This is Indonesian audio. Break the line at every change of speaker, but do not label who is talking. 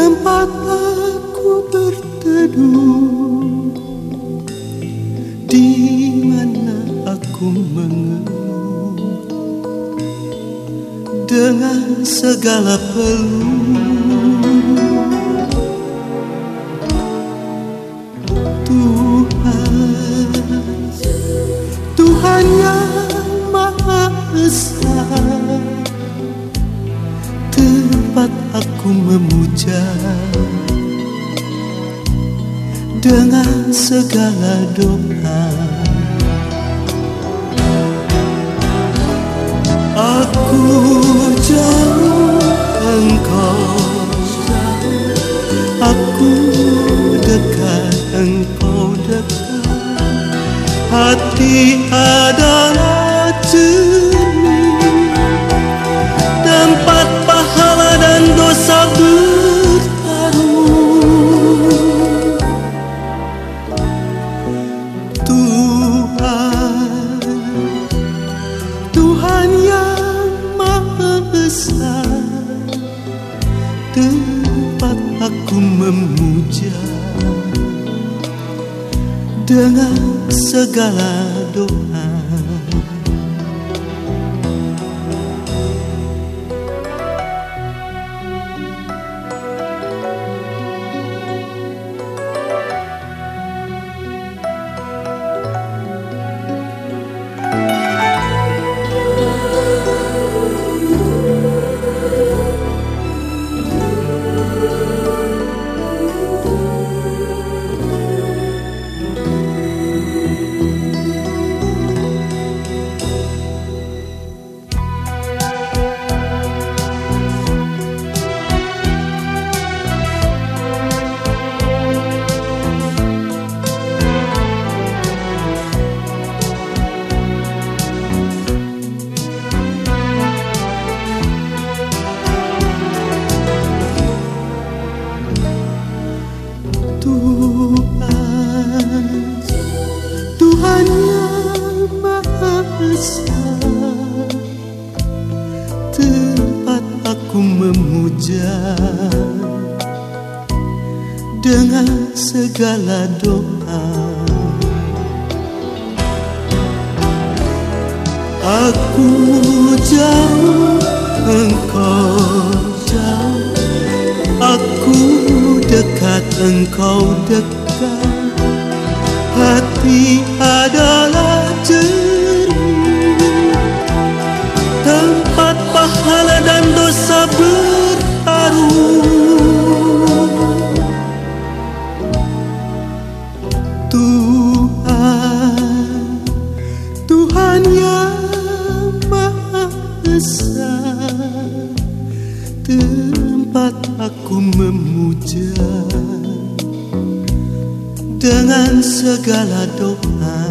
tempat aku berteduh, di mana aku mengeluh dengan segala peluh. Memuja. Dengan segala doa Aku jauh engkau Aku dekat engkau dekat. Hati adalah cermin aku memuja Dengan segala doa Dengan segala doa. Aku jauh, engkau jauh. Aku dekat, engkau dekat. Hati adalah cermin Tempat pahala dan dosa bertaruh Tempat aku memuja dengan segala doa